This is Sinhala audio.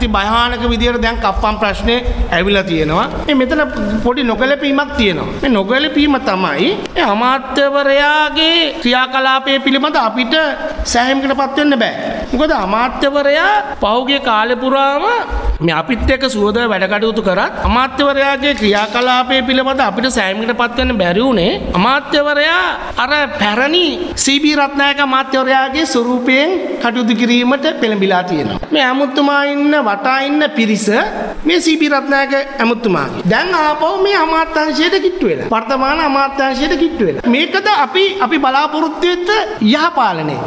අති භයානක විදියට දැන් කප්පම් ප්‍රශ්නේ ඇවිල්ලා තියෙනවා. මේ මෙතන පොඩි නොගැලපීමක් තියෙනවා. මේ නොගැලපීම තමයි මේ අමාත්‍යවරයාගේ ක්‍රියාකලාපය පිළිබඳ අපිට සෑහීමකට පත් වෙන්න බෑ. මොකද අමාත්‍යවරයා පහුගිය කාලේ පුරාම මේ අපිත් එක්ක සුවද වැඩ කටයුතු කරත් අමාත්‍යවරයාගේ ක්‍රියාකලාපය පිළිබඳ අපිට සෑහීමකට පත් වෙන්න බැරි වුණේ අමාත්‍යවරයා අර පැරණි සීබී රත්නායක අමාත්‍යවරයාගේ ස්වරූපයෙන් කටයුතු කිරීමට පෙළඹිලා තියෙනවා. මේ ඇමුතුමා ඉන්න වටා ඉන්න පිරිස මේ සීබී රත්නායක ඇමුතුමාගේ. දැන් ආපහු මේ අමාත්‍යංශයට කිට්ටු වෙලා. වර්තමාන අමාත්‍යංශයට කිට්ටු වෙලා. මේකද අපි අපි බලාපොරොත්තු වෙච්ච යහපාලනය.